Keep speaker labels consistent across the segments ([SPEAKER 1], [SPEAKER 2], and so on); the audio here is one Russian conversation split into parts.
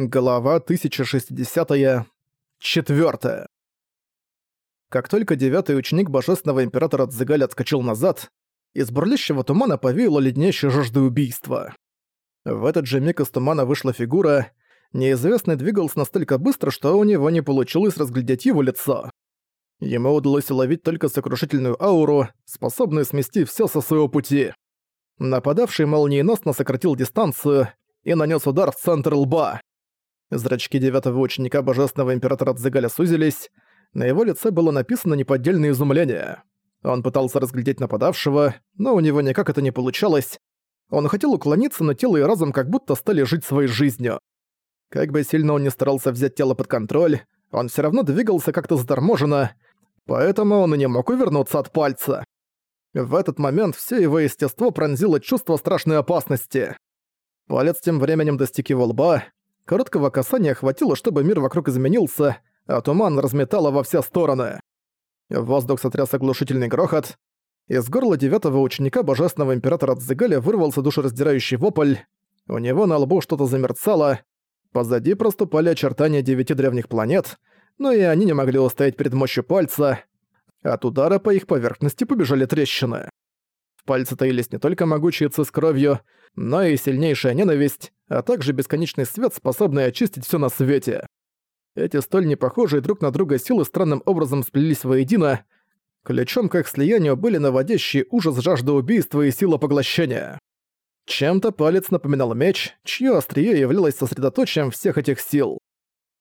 [SPEAKER 1] Глава 1060. -я. Четвёртая. Как только девятый ученик Божественного Императора Цзигаль отскочил назад, из бурлящего тумана повеяло леднящей жажды убийства. В этот же миг из тумана вышла фигура, неизвестный двигался настолько быстро, что у него не получилось разглядеть его лицо. Ему удалось уловить только сокрушительную ауру, способную смести всё со своего пути. Нападавший молниеносно сократил дистанцию и нанес удар в центр лба. Зрачки девятого ученика Божественного Императора Цзигаля сузились, на его лице было написано неподдельное изумление. Он пытался разглядеть нападавшего, но у него никак это не получалось. Он хотел уклониться, но тело и разум как будто стали жить своей жизнью. Как бы сильно он ни старался взять тело под контроль, он все равно двигался как-то заторможенно, поэтому он и не мог увернуться от пальца. В этот момент все его естество пронзило чувство страшной опасности. Палец тем временем достиг его лба, Короткого касания хватило, чтобы мир вокруг изменился, а туман разметало во все стороны. В воздух сотряс оглушительный грохот. Из горла девятого ученика Божественного Императора Цзигаля вырвался душераздирающий вопль. У него на лбу что-то замерцало. Позади проступали очертания девяти древних планет, но и они не могли устоять перед мощью пальца. От удара по их поверхности побежали трещины. В пальце таились не только могучие цы с кровью, но и сильнейшая ненависть, а также бесконечный свет, способный очистить все на свете. Эти столь непохожие друг на друга силы странным образом сплелись воедино, ключом к их слиянию были наводящие ужас жажда убийства и сила поглощения. Чем-то палец напоминал меч, чье острие являлось сосредоточием всех этих сил.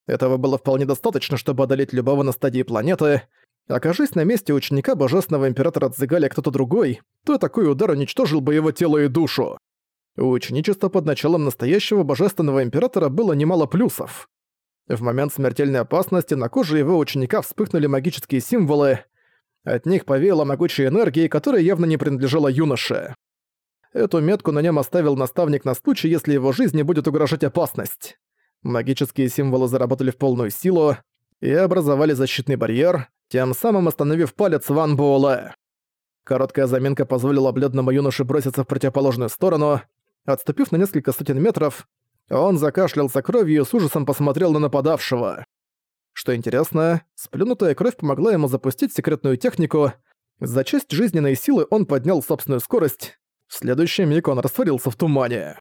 [SPEAKER 1] Этого было вполне достаточно, чтобы одолеть любого на стадии планеты. Окажись на месте ученика Божественного Императора Цзигаля кто-то другой, то такой удар уничтожил бы его тело и душу. У ученичества под началом настоящего божественного императора было немало плюсов. В момент смертельной опасности на коже его ученика вспыхнули магические символы. От них повеяло могучей энергией, которая явно не принадлежала юноше. Эту метку на нем оставил наставник на случай, если его жизни будет угрожать опасность. Магические символы заработали в полную силу и образовали защитный барьер, тем самым остановив палец Ван Буэлэ. Короткая заминка позволила бледному юноше броситься в противоположную сторону, Отступив на несколько сотен метров, он закашлялся кровью и с ужасом посмотрел на нападавшего. Что интересно, сплюнутая кровь помогла ему запустить секретную технику. За часть жизненной силы он поднял собственную скорость. В следующий миг он растворился в тумане.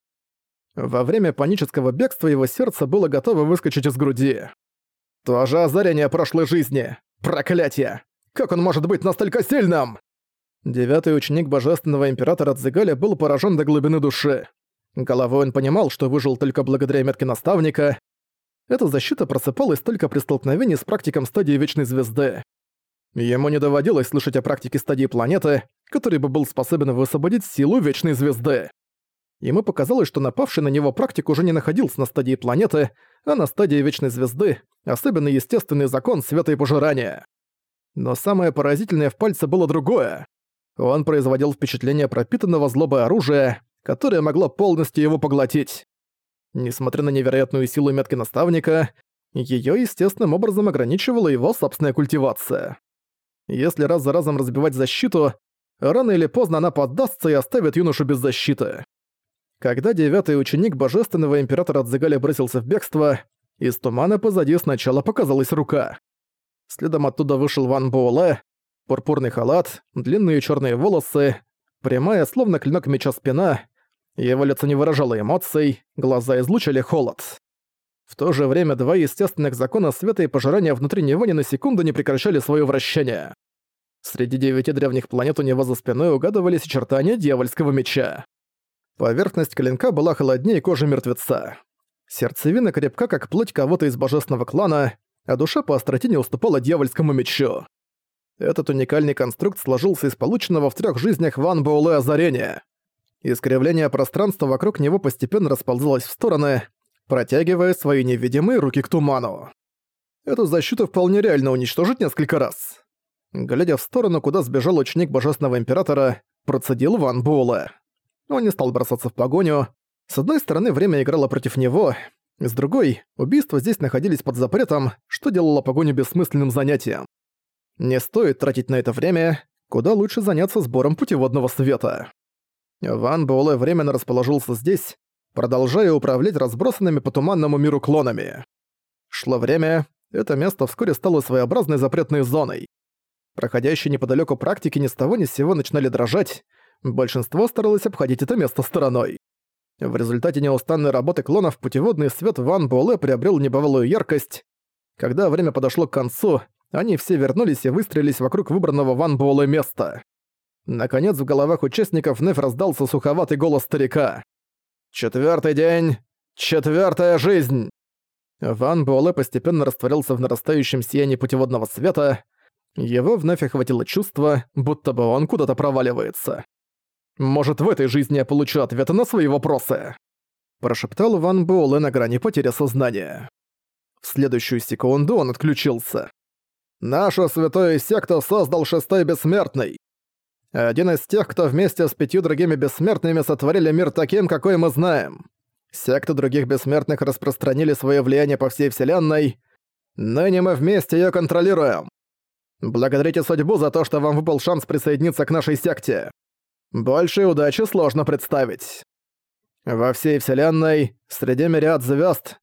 [SPEAKER 1] Во время панического бегства его сердце было готово выскочить из груди. «Тоже озарение прошлой жизни! Проклятие! Как он может быть настолько сильным?» Девятый ученик Божественного Императора Цзигаля был поражен до глубины души. Головой он понимал, что выжил только благодаря метке наставника. Эта защита просыпалась только при столкновении с практиком стадии Вечной Звезды. Ему не доводилось слышать о практике стадии планеты, который бы был способен высвободить силу Вечной Звезды. Ему показалось, что напавший на него практик уже не находился на стадии планеты, а на стадии Вечной Звезды, особенно естественный закон света и пожирания. Но самое поразительное в пальце было другое. Он производил впечатление пропитанного злобой оружия, которая могла полностью его поглотить. Несмотря на невероятную силу метки наставника, её естественным образом ограничивала его собственная культивация. Если раз за разом разбивать защиту, рано или поздно она поддастся и оставит юношу без защиты. Когда девятый ученик божественного императора Дзигаля бросился в бегство, из тумана позади сначала показалась рука. Следом оттуда вышел Ван Буэлэ, пурпурный халат, длинные черные волосы, прямая, словно клинок меча спина, его лицо не выражало эмоций, глаза излучали холод. В то же время два естественных закона света и пожирания внутри него ни на секунду не прекращали свое вращение. Среди девяти древних планет у него за спиной угадывались очертания дьявольского меча. Поверхность клинка была холоднее кожи мертвеца. Сердцевина крепка, как плоть кого-то из божественного клана, а душа по остроте не уступала дьявольскому мечу. Этот уникальный конструкт сложился из полученного в трех жизнях Ван Боуле озарения. Искривление пространства вокруг него постепенно расползалось в стороны, протягивая свои невидимые руки к туману. Эту защиту вполне реально уничтожить несколько раз. Глядя в сторону, куда сбежал ученик Божественного Императора, процедил Ван Буэлэ. Он не стал бросаться в погоню. С одной стороны, время играло против него, с другой, убийства здесь находились под запретом, что делало погоню бессмысленным занятием. Не стоит тратить на это время, куда лучше заняться сбором путеводного света. Ван Буэлэ временно расположился здесь. продолжая управлять разбросанными по туманному миру клонами. Шло время, это место вскоре стало своеобразной запретной зоной. Проходящие неподалеку практики ни с того ни с сего начинали дрожать, большинство старалось обходить это место стороной. В результате неустанной работы клонов путеводный свет Ван Буэлэ приобрел небывалую яркость. Когда время подошло к концу, они все вернулись и выстроились вокруг выбранного Ван Буэлэ места. Наконец в головах участников вновь раздался суховатый голос старика. «Четвёртый день! Четвёртая жизнь!» Ван Буэлэ постепенно растворился в нарастающем сиянии путеводного света. Его вновь охватило чувство, будто бы он куда-то проваливается. «Может, в этой жизни я получу ответы на свои вопросы?» Прошептал Ван Буэлэ на грани потери сознания. В следующую секунду он отключился. «Нашу святую секту создал Шестой Бессмертный. Один из тех, кто вместе с пятью другими бессмертными сотворили мир таким, какой мы знаем. Секты других бессмертных распространили свое влияние по всей Вселенной. Ныне мы вместе ее контролируем. Благодарите судьбу за то, что вам выпал шанс присоединиться к нашей секте. Большей удачи сложно представить. Во всей Вселенной, среди мириад звезд,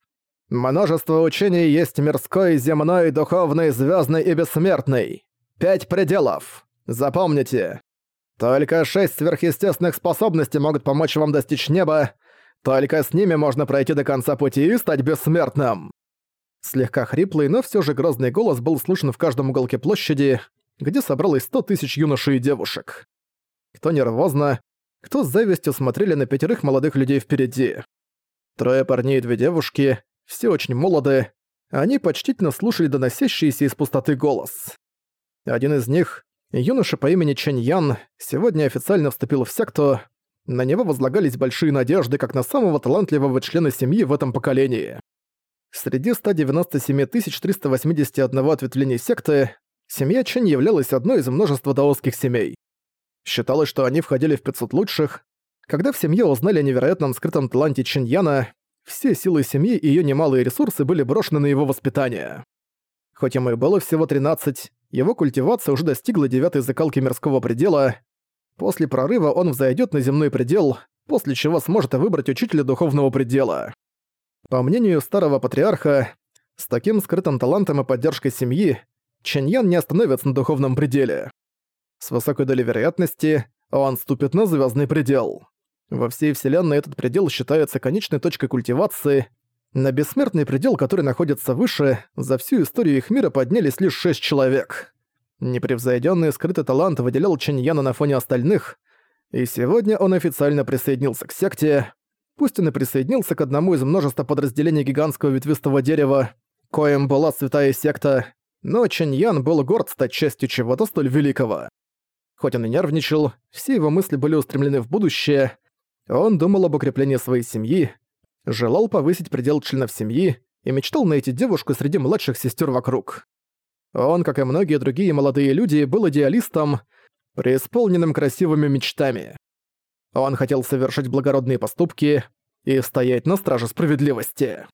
[SPEAKER 1] множество учений есть мирской, земной, духовный, звездный и бессмертный. Пять пределов. Запомните. Только шесть сверхъестественных способностей могут помочь вам достичь неба, только с ними можно пройти до конца пути и стать бессмертным!» Слегка хриплый, но все же грозный голос был слышен в каждом уголке площади, где собралось сто тысяч юношей и девушек. Кто нервозно, кто с завистью смотрели на пятерых молодых людей впереди. Трое парней и две девушки, все очень молоды, они почтительно слушали доносящийся из пустоты голос. Один из них, юноша по имени Чэнь Ян, сегодня официально вступил в секту, на него возлагались большие надежды, как на самого талантливого члена семьи в этом поколении. Среди 197 381 ответвлений секты, семья Чэнь являлась одной из множества даосских семей. Считалось, что они входили в 500 лучших. Когда в семье узнали о невероятном скрытом таланте Яна, все силы семьи и ее немалые ресурсы были брошены на его воспитание. Хоть ему и было всего 13, его культивация уже достигла девятой закалки мирского предела, После прорыва он взойдет на земной предел, после чего сможет выбрать учителя духовного предела. По мнению старого патриарха, с таким скрытым талантом и поддержкой семьи, Чэньян не остановится на духовном пределе. С высокой долей вероятности он ступит на звездный предел. Во всей вселенной этот предел считается конечной точкой культивации. На бессмертный предел, который находится выше, за всю историю их мира поднялись лишь шесть человек. Непревзойденный скрытый талант выделял Чиньяна на фоне остальных, и сегодня он официально присоединился к секте. Пусть он и присоединился к одному из множества подразделений гигантского ветвистого дерева, коим была святая секта, но Чиньян был горд стать частью чего-то столь великого. Хоть он и нервничал, все его мысли были устремлены в будущее, он думал об укреплении своей семьи, желал повысить предел членов семьи и мечтал найти девушку среди младших сестер вокруг. Он, как и многие другие молодые люди, был идеалистом, преисполненным красивыми мечтами. Он хотел совершить благородные поступки и стоять на страже справедливости.